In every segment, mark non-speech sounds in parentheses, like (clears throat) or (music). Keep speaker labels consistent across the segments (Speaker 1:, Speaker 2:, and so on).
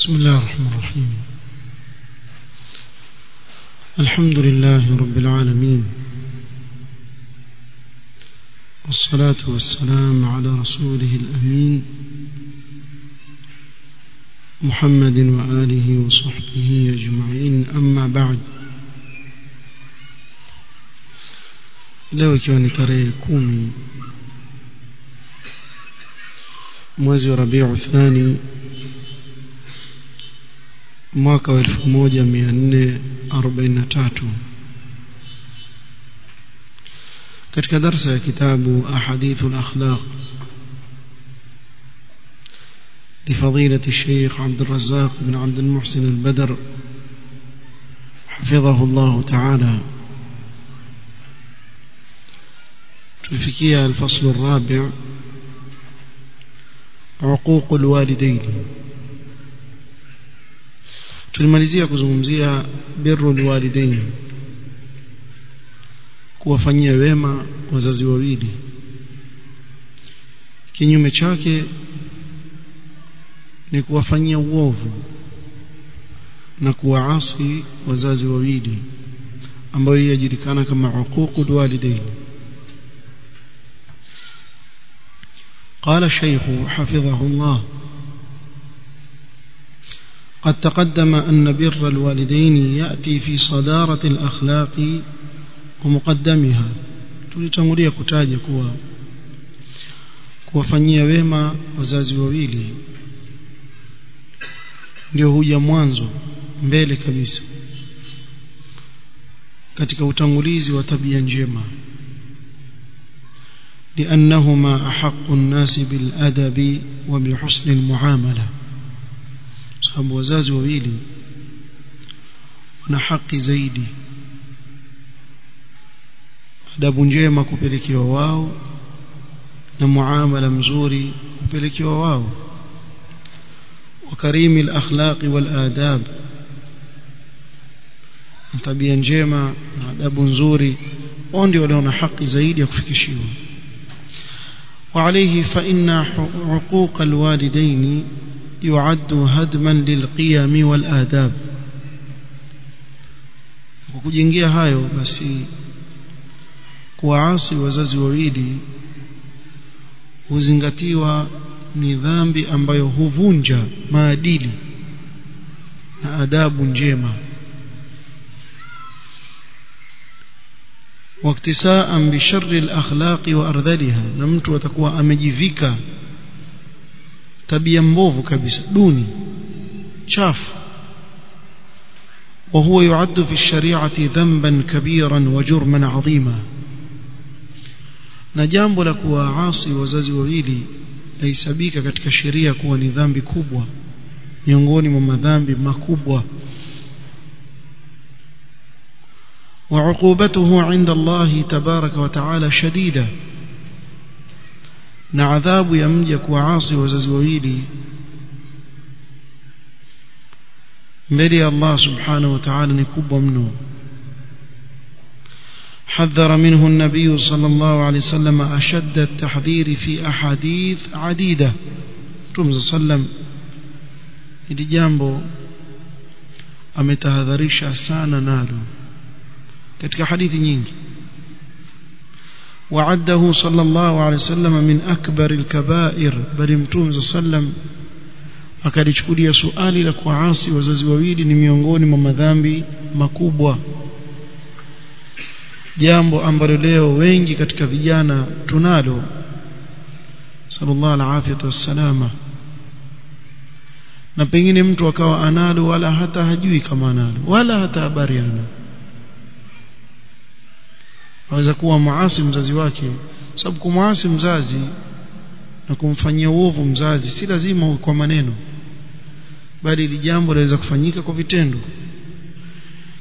Speaker 1: بسم الله الرحمن الرحيم. الحمد لله رب العالمين. والصلاة والسلام على رسوله الأمين. محمد وآله وصحبه أجمعين. أما بعد. leo ikiwa ni mwezi wa rabiu thani mwaka wa elfu moja mia nne arobaini na tatu. Katika darsa ya kitabu ahadithu lakhlaq لفضيلة الشيخ عبد الرزاق بن عبد المحسن البدر حفظه الله تعالى تلفكيها الفصل الرابع عقوق الوالدين tulimalizia kuzungumzia birru alwalidain kuwafanyia wema wazazi wawili kinyume chake ni kuwafanyia uovu na kuwaasi wazazi wawili ambayo yajulikana kama uququl walidain قال الشيخ حفظه الله قد تقدم أن بر الوالدين يأتي في صدارة الأخلاق ومقدمها tulitangulia kutaja kuwa kuwafanyia wema wazazi wawili ndio huja mwanzo mbele kabisa katika utangulizi wa tabia njema لأنهما أحق الناس بالأدب وبحسن المعاملة sababu wazazi wawili wana haki zaidi adabu njema kupelekewa wao na muamala mzuri kupelekewa wao وكريم الأخلاق والآداب tabia njema na adabu nzuri wao ndio walio na haki zaidi ya kufikishiwa وعليه فإن عقوق الوالدين يعد هدما للقيم والآداب kukujengea hayo basi kuwaasi wazazi wawili huzingatiwa ni dhambi ambayo huvunja maadili na adabu njema waktisaan bisharri al-akhlaqi wa ardhaliha na mtu atakuwa amejivika tabia mbovu kabisa duni chafu وهو يعد في الشريعة ذنبا كبيرا وجرما عظيما na jambo la kuwaasi wazazi wawili laisabika katika sheria kuwa ni dhambi kubwa miongoni mwa madhambi makubwa وعقوبته عند الله تبارك وتعالى شديدة na adhabu ya mja kuwaasi wazazi wawili mbele ya Allah subhanahu wa ta'ala ni kubwa mno حذر منه النبي صلى الله عليه وسلم أشد التحذير في أحاديث عديدة رمز صلى ili jambo ametahadharisha sana nalo katika hadithi nyingi وعده صلى الله عليه وسلم من أكبر الكبائر بل متوم صلى الله عليه وسلم akalichukulia suali la kuasi wazazi wawili ni miongoni mwa madhambi makubwa jambo ambalo leo wengi katika vijana tunalo sallallahu alaihi wasallama na pengine mtu akawa analo wala hata hajui kama analo wala hata habari ana aweza kuwa muasi mzazi wake. Sababu kumwasi mzazi na kumfanyia uovu mzazi si lazima kwa maneno. Bali ili jambo laweza kufanyika kwa vitendo.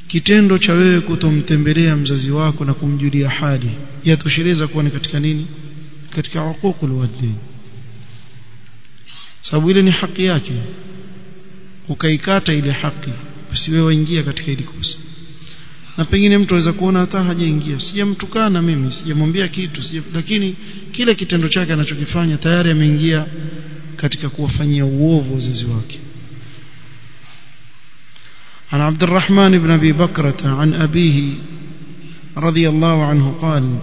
Speaker 1: Kitendo cha wewe kutomtembelea mzazi wako na kumjulia hali yatosheleza kuwa ni katika nini? Katika huququl walidain sababu ile ni haki yake. Ukaikata ile haki basi wewe waingia katika ile kosa na pengine mtu aweza kuona hata hajaingia sijamtukana mimi sijamwambia kitu sija, lakini kile kitendo chake anachokifanya tayari ameingia katika kuwafanyia uovu wazazi wake عن عبد الرحمن بن أبي بكرة عن أبيه رضي الله عنه قال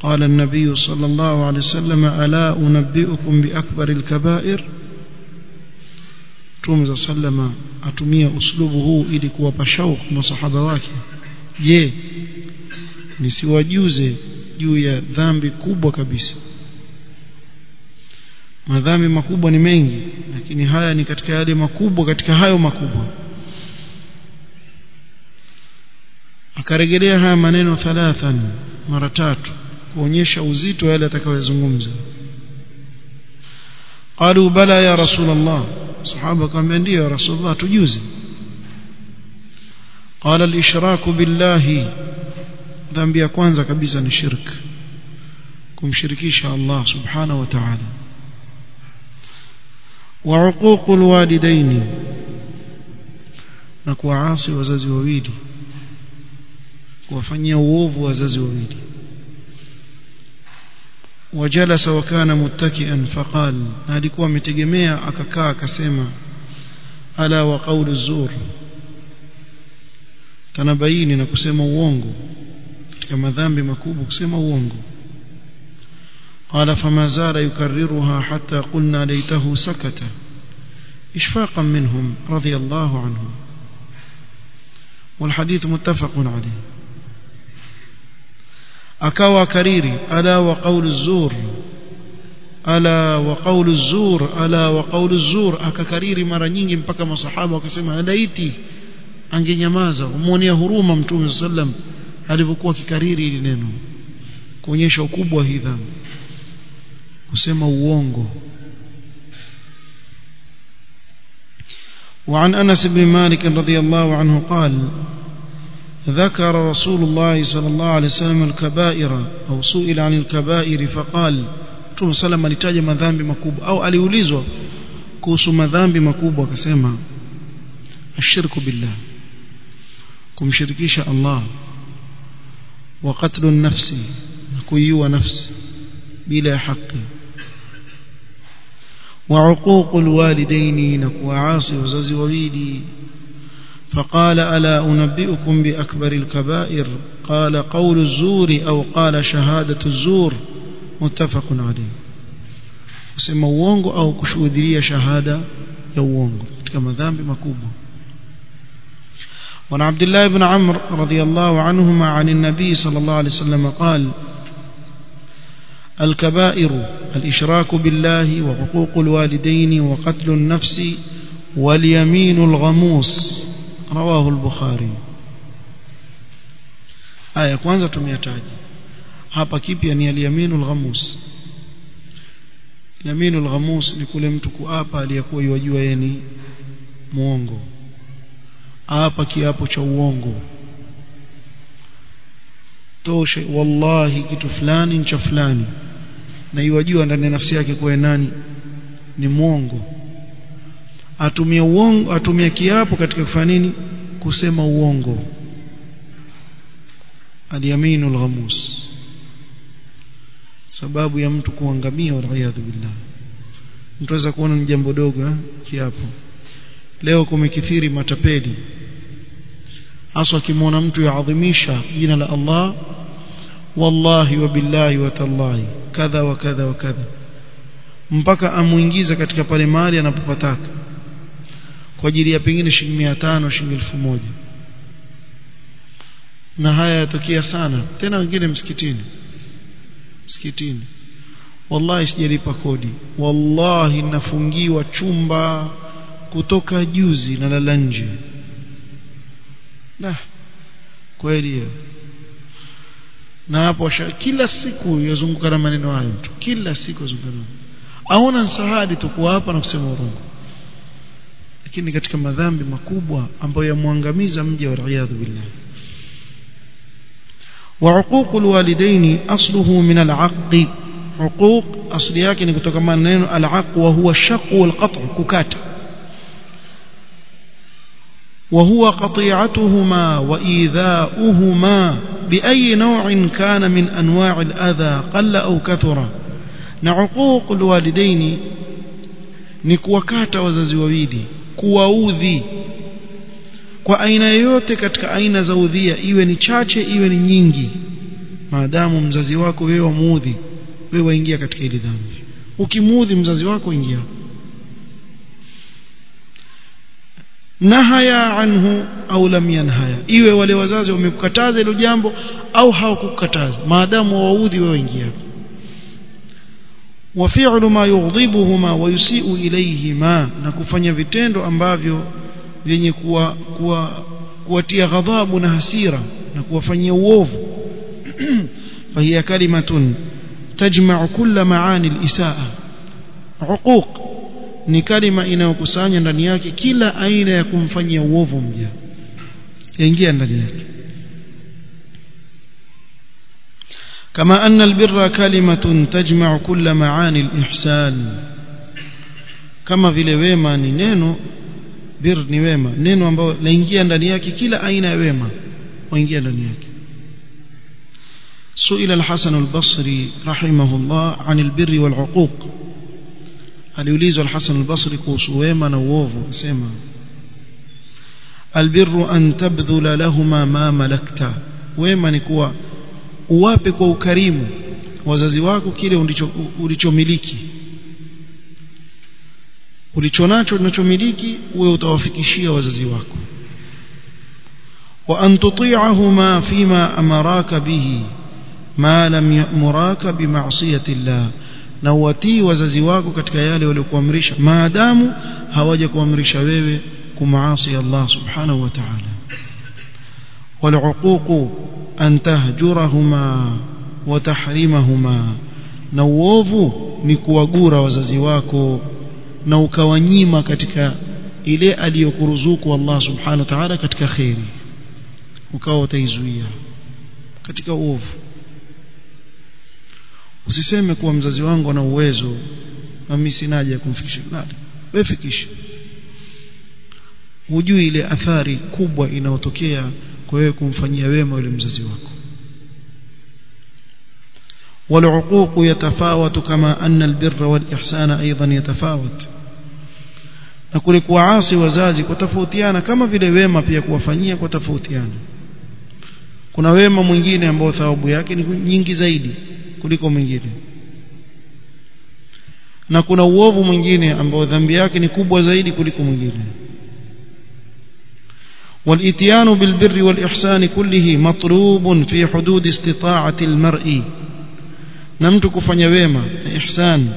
Speaker 1: قال النبي صلى الله عليه وسلم ألا أنبئكم بأكبر الكبائر Mtume za sallama atumia uslubu huu ili kuwapa shauku masahaba wake je nisiwajuze juu ya dhambi kubwa kabisa. Madhambi makubwa ni mengi lakini haya ni katika yale makubwa katika hayo makubwa. Akaregelea haya maneno thalathan mara tatu kuonyesha uzito yale atakayozungumza. Qalu bala ya rasul allah sahaba akamwambia ndio ya rasul allah tujuze qala al-ishraku billahi dhambi ya kwanza kabisa ni shirk kumshirikisha Allah subhanahu wa ta'ala wa uququl walidaini na kuwaasi wazazi wawili kuwafanyia uovu wazazi wawili وجلس وكان متكئا فقال alikuwa ametegemea akakaa akasema ala wa qawlu zur tanabaini na kusema uongo katika madhambi makubwa kusema uongo قال فما زال يكررها حتى قلنا ليته سكت إشفاقا منهم رضي الله عنهم والحديث متفق عليه أكوى كريري ألا وقول الزور ألا وقول الزور ألا وقول الزور akakariri mara nyingi mpaka masahaba wakasema alaiti angenyamaza umwonea huruma mtume sallam alivyokuwa kikariri hili neno kuonyesha ukubwa hii dhambi kusema uongo وعن أنس بن مالك رضي الله عنه قال ذكر رسول الله صلى الله عليه وسلم الكبائر أو سئل عن الكبائر فقال Mtume sallam alitaja madhambi makubwa au aliulizwa kuhusu madhambi makubwa akasema ashirku billah Kumshirikisha Allah wa qatlu nafsi na kuiua nafsi bila haki wa uququl walidaini na فقال ألا أنبئكم بأكبر الكبائر قال قول الزور أو قال شهادة الزور متفق عليه uongo au kushuhudia shahada ya uongo katika madhambi makubwa وعن عبد الله بن عمرو رضي الله عنهما عن النبي صلى الله عليه وسلم قال الكبائر الإشراك بالله وحقوق الوالدين وقتل النفس واليمين الغموس. رواه البخاري. آية kwanza tumeyataja. Hapa kipya ni al-yaminul ghamus yaminul ghamus ni kule mtu kuapa aliyekuwa yajua yeye ni muongo hapa kiapo cha uongo. Toshe wallahi kitu fulani ncha cha fulani. Na iwajua ndani ya nafsi yake kuwa nani? Ni mwongo. Atumia uongo atumia kiapo katika kufanya nini? Kusema uongo. Al-yaminul ghamus sababu ya mtu kuangamia waliyadhu billah. Mtu aweza kuona ni jambo dogo eh? kiapo. Leo kumekithiri matapeli hasa akimwona mtu yaadhimisha jina la Allah wallahi wa billahi wa tallahi kadha wa kadha wa kadha. Mpaka amuingiza katika pale mali anapopataka. Kwa ajili ya pengine shilingi 500 shilingi 1000 na haya yatokea sana. Tena wengine msikitini. Msikitini. Wallahi sijalipa kodi. Wallahi nafungiwa chumba kutoka juzi na lala nje na kweli hiyo na hapo kila siku yazunguka na maneno hayo tu kila siku yazunguka aona nsahadi tukuwa hapa na kusema urongo lakini katika madhambi makubwa ambayo yamwangamiza mja wa riyadhu billah وعقوق الوالدين أصله من العق عقوق أصل yake ni kutokana na neno al-aq wa huwa shaq wal qat' kukata وهو قطيعتهما وإيذاؤهما بأي نوع كان من أنواع الأذى قل أو كثر نعقوق الوالدين نكوكات وززي وويدي كواوذي kwa aina yoyote katika aina za udhia iwe ni chache iwe ni nyingi maadamu mzazi wako wewe wamuudhi wewe waingia katika ile dhambi ukimuudhi mzazi wako ingia nahaya anhu au lam yanhaya iwe wale wazazi wamekukataza hilo jambo au hawakukataza maadamu waudhi wewe ingia وفعل ما يغضبهما ويسيء إليهما na kufanya vitendo ambavyo vyenye kuwa kuwa kuwatia ghadhabu na hasira na kuwafanyia uovu (clears throat) فهي كلمة تجمع كل معاني الإساءة عقوق Ni kalima inayokusanya ndani yake kila aina ya kumfanyia uovu mja yaingia ndani yake كما أن البر كلمة تجمع كل معاني الإحسان كما vile wema ni neno bir ni wema neno ambalo laingia ndani yake kila aina ya wema waingia ndani yake سئل الحسن البصري رحمه الله عن البر والعقوق aliulizwa al-Hasan al-Basri kuhusu wema na uovu asema albirru an tabdhula lahuma ma malakta wema ni kuwa uwape kwa ukarimu wazazi wako kile ulicho ulichomiliki ulichonacho unachomiliki uwe utawafikishia wazazi wako wa an tuti'ahuma fima amaraka bihi ma lam ya'muraka bima'siyati Allah na uwatii wazazi wako katika yale waliokuamrisha maadamu hawaja kuamrisha wewe kumaasi Allah subhanahu wa ta'ala والعقوق أن تهجرهما وتحرمهما na uovu ni kuwagura wazazi wako na ukawanyima katika ile aliyokuruzuku Allah subhanahu wa ta'ala katika khairi ukawa utaizuia katika uovu usiseme kuwa mzazi wangu ana uwezo na mimi sina haja ya kumfikisha la wewe fikisha hujui ile athari kubwa inayotokea kwa wewe kumfanyia wema yule mzazi wako والعقوق يتفاوت كما أن البر والإحسان أيضا يتفاوت na kule kuwaasi wazazi kutofautiana kama vile wema pia kuwafanyia kutofautiana kuna wema mwingine ambao thawabu yake ni nyingi zaidi kuliko mwingine na kuna uovu mwingine ambao dhambi yake ni kubwa zaidi kuliko mwingine والاتيان بالبر والإحسان كله مطلوب في حدود استطاعة المرء نمت kufanya wema na ihsan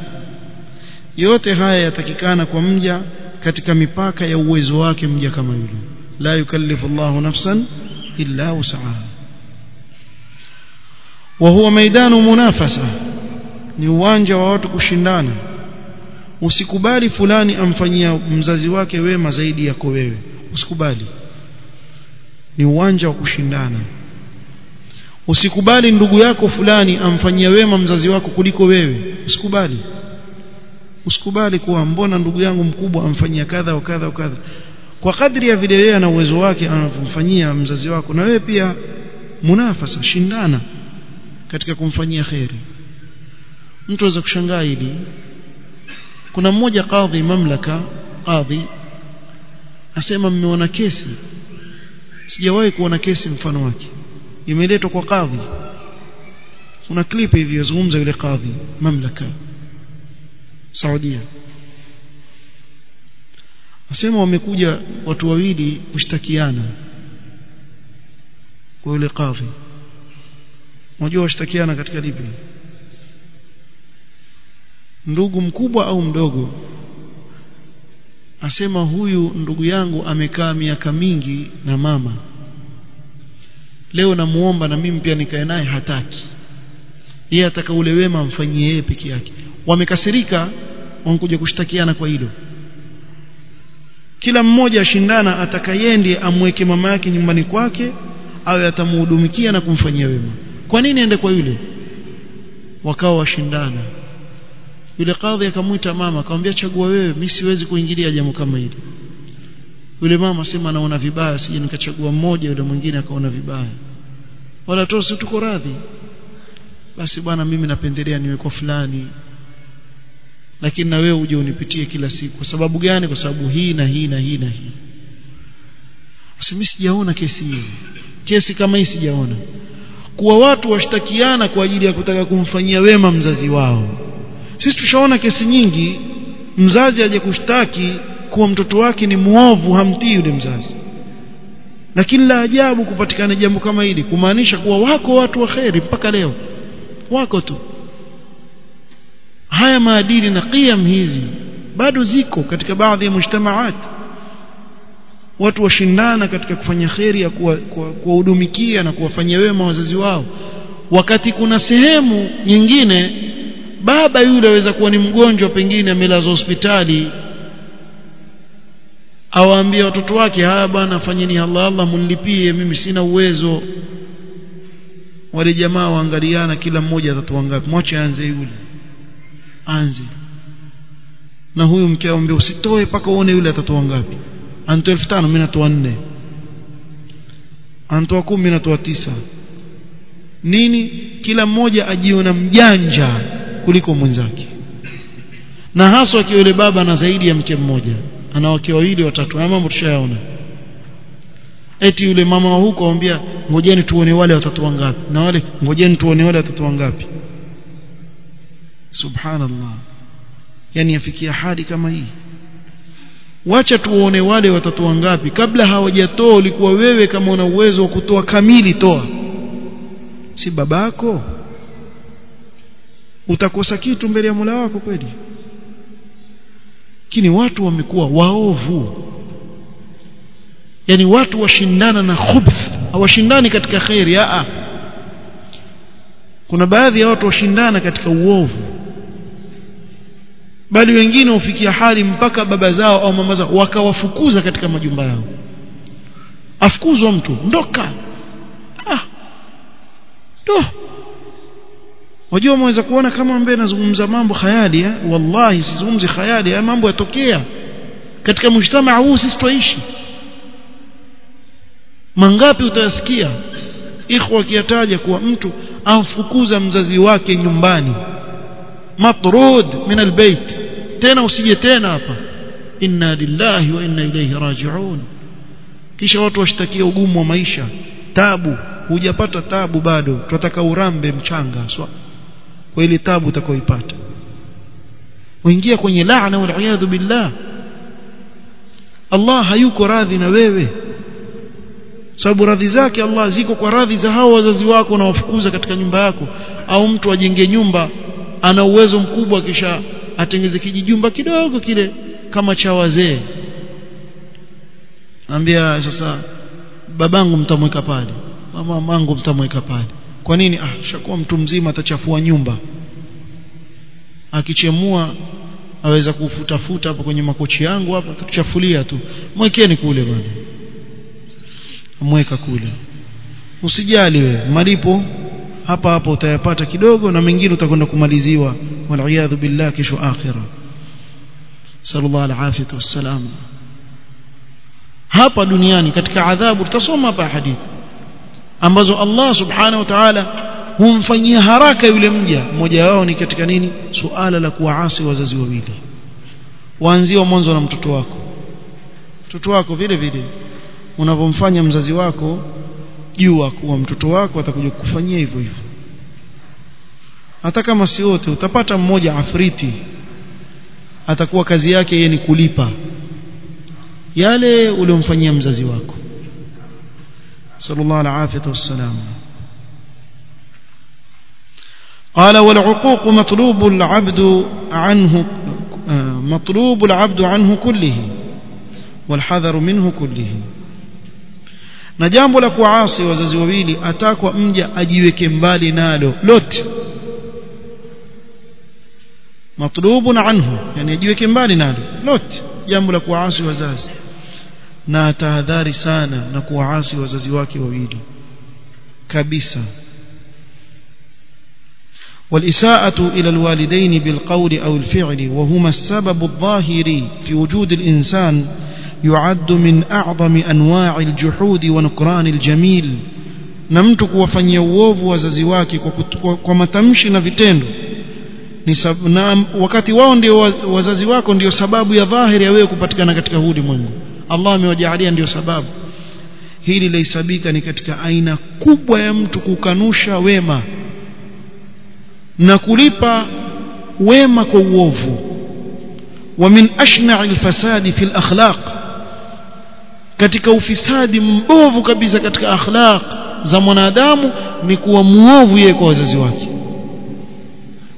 Speaker 1: yote haya yatakikana kwa mja katika mipaka ya uwezo wake mja kama yule la yukallifu Allahu nafsan illa wus'aha wa huwa maidanu munafasa. Ni uwanja wa watu kushindana. Usikubali fulani amfanyia mzazi wake wema zaidi yako wewe. Usikubali. Ni uwanja wa kushindana. Usikubali ndugu yako fulani amfanyia wema mzazi wako kuliko wewe. Usikubali. Usikubali kuwa mbona ndugu yangu mkubwa amfanyia kadha wakadha wakadha wa kadha. Kwa kadri ya vile yeye ana uwezo wake anamfanyia mzazi wako. Na wewe pia munafasa shindana katika kumfanyia khairi mtu aweza kushangaa hili. Kuna mmoja kadhi mamlaka kadhi asema mmeona kesi. Sijawahi kuona kesi mfano wake. Imeletwa kwa kadhi. Kuna clip hivi yazungumza yule kadhi mamlaka Saudia. Asema wamekuja watu wawili kushtakiana kwa yule kadhi unajua washtakiana katika lipi? Ndugu mkubwa au mdogo? Asema huyu ndugu yangu amekaa miaka mingi na mama. Leo namuomba na mimi pia nikae naye hataki. Yeye ataka ule wema amfanyie yeye peke yake. Wamekasirika wamkuja kushtakiana kwa hilo. Kila mmoja ashindana atakayendie amweke mama yake nyumbani kwake awe atamhudumikia na kumfanyia wema kwa nini ende kwa yule? Wakawa washindana. Yule kadhi akamwita mama akamwambia chagua wewe mimi siwezi kuingilia jambo kama hili. Yule mama sema anaona vibaya sije nikachagua mmoja. Yule mwingine akaona vibaya. Wala tosi tuko radhi. Basi bwana mimi napendelea niwe kwa fulani. Lakini na wewe uje unipitie kila siku. Kwa sababu gani? Kwa sababu hii na hii na hii na hii. Mimi sijaona kesi hii. Kesi kama hii sijaona kuwa watu washtakiana kwa ajili ya kutaka kumfanyia wema mzazi wao. Sisi tushaona kesi nyingi mzazi aje kushtaki kuwa mtoto wake ni muovu hamtii yule mzazi. Lakini la ajabu kupatikana jambo kama hili kumaanisha kuwa wako watu wa kheri mpaka leo. Wako tu. Haya maadili na qiyam hizi bado ziko katika baadhi ya mujtamaat watu washindana katika kufanya kheri ya kuwahudumikia kuwa, kuwa na kuwafanyia wema wazazi wao. Wakati kuna sehemu nyingine baba yule aweza kuwa ni mgonjwa pengine amelazwa hospitali awaambia watoto wake haya bwana fanyeni Allah Allah munlipie mimi sina uwezo. Wale jamaa waangaliana kila mmoja atatoa ngapi? Mwache anze yule anze na huyu mke aombe usitoe paka uone yule atatoa ngapi anatoa 5000 mimi natoa nne. Anatoa 10 mimi natoa tisa. Nini? Kila mmoja ajiona mjanja kuliko mwenzake. Na haswa akiwa yule baba na zaidi ya mke mmoja. Ana wake wawili watatu. Na mambo tushayaona. Eti yule mama wa huko awambia ngojeni tuone wale watatu wangapi. Na wale ngojeni tuone wale watatu wangapi. Subhanallah. Yani yafikia hadi kama hii wacha tuone wale watatoa ngapi. Kabla hawajatoa ulikuwa wewe kama una uwezo wa kutoa kamili toa. Si babako utakosa kitu mbele ya Mola wako kweli? Kini watu wamekuwa waovu. Yani watu washindana na khubth. Hawashindani katika khairi a kuna baadhi ya watu washindana katika uovu bali wengine hufikia hali mpaka baba zao au mama zao wakawafukuza katika majumba yao. Afukuzwa mtu. Ndoka. Ah. To wajua mweza kuona kama ambaye nazungumza mambo khayali eh? wallahi sizungumzi khayali ya mambo yatokea. Katika mshtama huu sisi tuishi mangapi utayasikia? Ikhwa akiyataja kuwa mtu amfukuza mzazi wake nyumbani. Matrud min albayt tena usije tena hapa. Inna lillahi wa inna ilayhi raji'un. Kisha watu washtakia ugumu wa maisha. Tabu. Hujapata tabu bado. Tunataka urambe mchanga swa kwa ile tabu utakoipata uingia kwenye laana wal billah. Allah hayuko radhi na wewe. Sababu radhi zake Allah ziko kwa radhi za hao wazazi wako na wafukuza katika nyumba yako. Au mtu ajenge nyumba ana uwezo mkubwa kisha atengeze kijijumba kidogo kile kama cha wazee. Ambia sasa babangu mtamweka pale mama mangu mtamweka pale. Kwa nini? Ah shakuwa mtu mzima atachafua nyumba. Akichemua aweza kufutafuta hapo kwenye makochi yangu hapa tuchafulia tu. Mwekeni kule bwana. Mweka kule. Usijali wewe malipo hapa hapo utayapata kidogo na mengine utakwenda kumaliziwa. Waliyadhu billah kesho akhira. Sallallahu alaihi wasallam hapa duniani katika adhabu tutasoma hapa hadithi ambazo Allah subhanahu wa ta'ala humfanyia haraka yule mja. Mmoja wao ni katika nini? Suala la kuwaasi wazazi wawili. Waanzia mwanzo na mtoto wako. Mtoto wako vile vile unavomfanya mzazi wako jua kuwa mtoto wako atakuja kukufanyia hivyo hivyo hata kama si wote utapata mmoja afriti atakuwa kazi yake yeye ni kulipa yale uliomfanyia mzazi wako sallallahu alaihi wasallam قال والعقوق مطلوب العبد عنه مطلوب العبد عنه كله والحذر منه كله na jambo la kuasi wazazi wawili atakwa mja ajiweke mbali nalo lote matlubun anhu yani ajiweke mbali nalo lote jambo la kuasi wazazi na tahadhari sana na kuwaasi wazazi wake wawili kabisa والإساءة إلى الوالدين بالقول أو الفعل وهما السبب الظاهر في وجود الإنسان yuaddu min a'dhami anwa'i aljuhudi wa nukran aljamil na mtu kuwafanyia uovu wazazi wake kwa, kwa, kwa matamshi na vitendo. Ni sab, na wakati wao ndio wazazi wako ndio sababu ya dhahiri ya wewe kupatikana katika huu ulimwengu. Allah amewajaalia ndio sababu. Hili laisabika ni katika aina kubwa ya mtu kukanusha wema na kulipa wema kwa uovu. Wa min ashna'i alfasadi fil akhlaq katika ufisadi mbovu kabisa katika akhlaq za mwanadamu ni kuwa muovu yeye kwa wazazi wake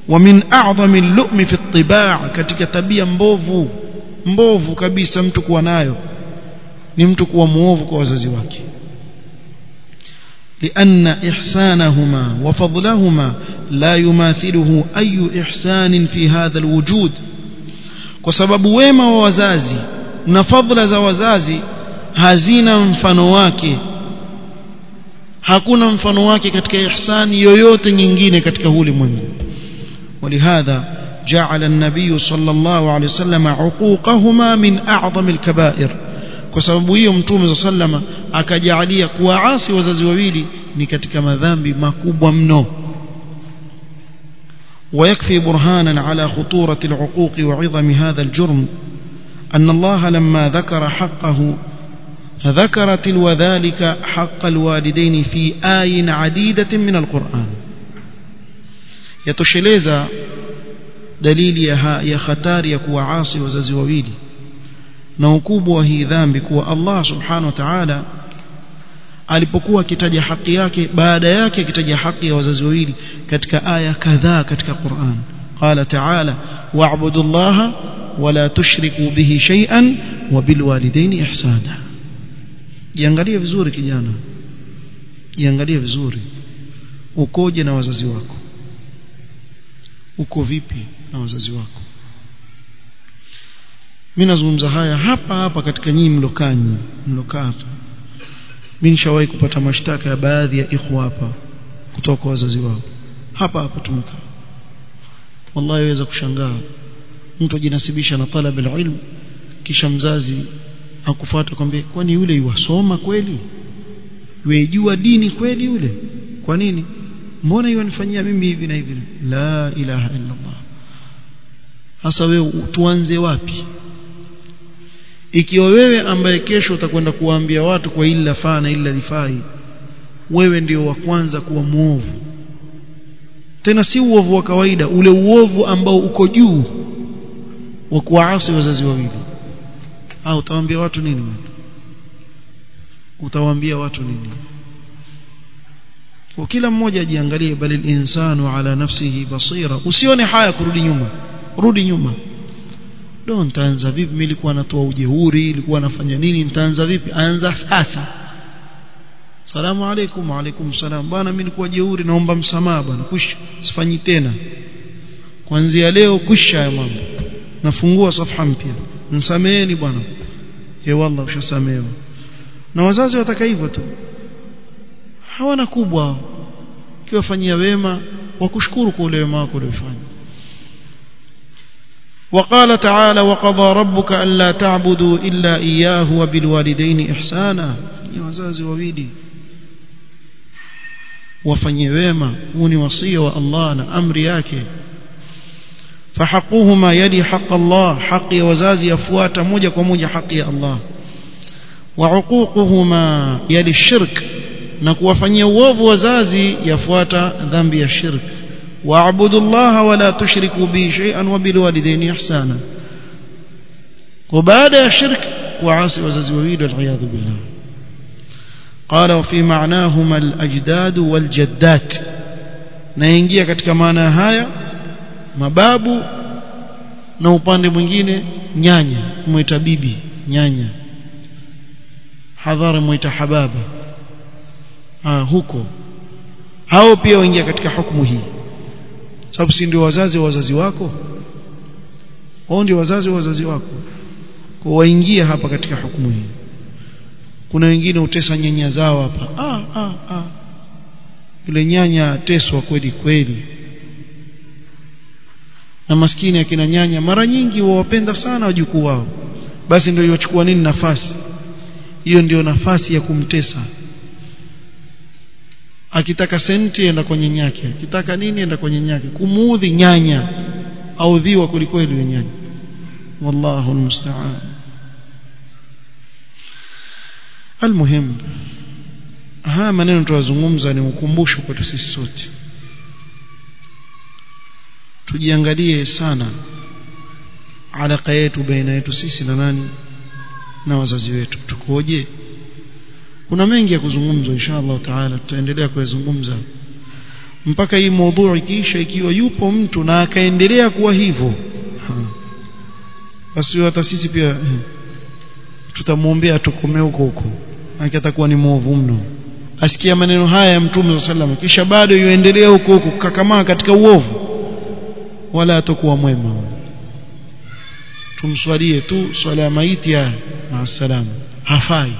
Speaker 1: wa min a'zami al-lu'mi fi at katika tabia mbovu mbovu kabisa mtu kuwa nayo ni mtu kuwa muovu kwa wazazi wake لأن إحسانهما وفضلهما لا يماثله أي إحسان في هذا الوجود وسبب وما ووزازي نفضل za wazazi hazina mfano wake hakuna mfano wake katika ihsani yoyote nyingine katika ulimwengu ولهذا جعل النبي صلى الله عليه وسلم عقوقهما من أعظم الكبائر sababu hiyo mtume sallama akajalia kuwaasi wazazi wawili ni katika madhambi makubwa mno ويكفي برهانا على خطورة العقوق وعظم هذا الجرم أن الله لما ذكر حقه ذكر تلو ذلك حق الوالدين في آي عديدة من القرآن يتشلeza dalili ya, ya hatari ya kuwaasi wazazi wawili na ukubwa wa hii dhambi kuwa Allah alipokuwa akitaja haki yake baada yake akitaja haki ya wazazi wawili katika aya kadhaa katika Qur'an qala ta'ala wala tushriku bihi shay'an wa bil walidayni ihsana jiangalie vizuri kijana. Jiangalie vizuri. Ukoje na wazazi wako? Uko vipi na wazazi wako? Mimi nazungumza haya hapa hapa katika nyinyi mlokani nyinyi mimi nishawahi kupata mashtaka ya baadhi ya ikhwa hapa kutoka kwa wazazi wao hapa hapa tumekaa wallahi waweza kushangaa. Mtu ajinasibisha na talab alilm kisha mzazi akufuata kwambie kwani yule yuwasoma kweli? Yuejua dini kweli yule? Kwa nini? Mbona yuanifanyia mimi hivi na hivi? La ilaha illa Allah hasa wewe tuanze wapi? Ikiwa wewe ambaye kesho utakwenda kuwaambia watu kwa illa faa na illa lifai wewe ndio wa kwanza kuwa muovu tena si uovu wa kawaida ule uovu ambao uko juu wa kuwaasi wazazi wawili au utawaambia watu nini? Utawaambia watu nini? Kwa kila mmoja ajiangalie bali insanu ala nafsihi basira. Usione haya kurudi nyuma. Rudi nyuma. Ndo nitaanza vipi? Mimi nilikuwa natoa ujeuri nilikuwa nafanya nini? Nitaanza vipi? Anza sasa. Salamu alaykum alaykum salam. Bwana mimi nilikuwa jeuri naomba msamaha bwana. Kush sifanyi tena. Kuanzia leo kusha ya mambo. Nafungua safha mpya msameheni bwana ye wallah ushasamehewa na wazazi wataka hivyo tu hawana kubwa kiwafanyia wema wakushukuru kwa ule wema wako uliofanya وقال تعالى وقضى ربك ألا تعبدوا إلا إياه وبالوالدين إحسانا يا wazazi wawili wafanye wema huu ni wasia wa Allah na amri yake فحقهما يلي حق الله حق وزازي يفوات موجة كموجه حق الله. وعقوقهما يلي الشرك نكوفانيه ووف وزازي يفوات ذنب الشرك واعبدوا الله ولا تشركوا به شيئا وبالوالدين إحسانا. وبعد الشرك وعاصي وزازي وويل والعياذ بالله. قال وفي معناهما الأجداد والجدات. نايجيا كما نهاية mababu na upande mwingine nyanya muita bibi nyanya. Hadhara muita hababa ah huko. Hao pia waingia katika hukumu hii. Sababu si ndio wazazi wa wazazi wako? Wao ndio wazazi wa wazazi wako. Kwa waingia hapa katika hukumu hii. Kuna wengine utesa nyanya zao hapa. Ah ah ah. Yule nyanya ateswa kweli kweli na maskini akina nyanya mara nyingi huwapenda sana wajukuu wao. Basi ndio iwachukua nini nafasi? Hiyo ndio nafasi ya kumtesa. Akitaka senti enda kwa nyanyake akitaka nini enda kwa nyanyake kumuudhi nyanya. Audhiwa kulikweli nyanya. Wallahu almusta'an. Almuhim. Haya maneno tunazungumza ni ukumbusho kwetu sisi sote tujiangalie sana alaka yetu baina yetu sisi na nani na wazazi wetu. Tukoje? Kuna mengi ya kuzungumzwa inshallah taala tutaendelea kuyazungumza. Mpaka hii mada ikiisha ikiwa yupo mtu na akaendelea kuwa hivyo basi hata sisi pia tutamwombea tukome huko huko atakuwa ni mwovu mno. Asikia maneno haya ya mtume sallam kisha bado yuendelea huko huko kakamaa katika uovu wala atakuwa mwema. Tumswalie tu swala ya maiti ya maasalam hafai.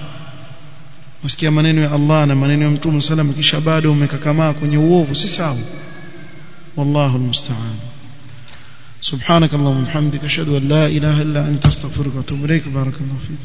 Speaker 1: Usikia maneno ya Allah na maneno ya Mtume sallam kisha bado umekakamaa kwenye uovu si sawa? Wallahu almusta'an. Subhanakallahumma bihamdika ashhadu an la ilaha illa anta astaghfiruka wa atubu ilaik barakallahu fiik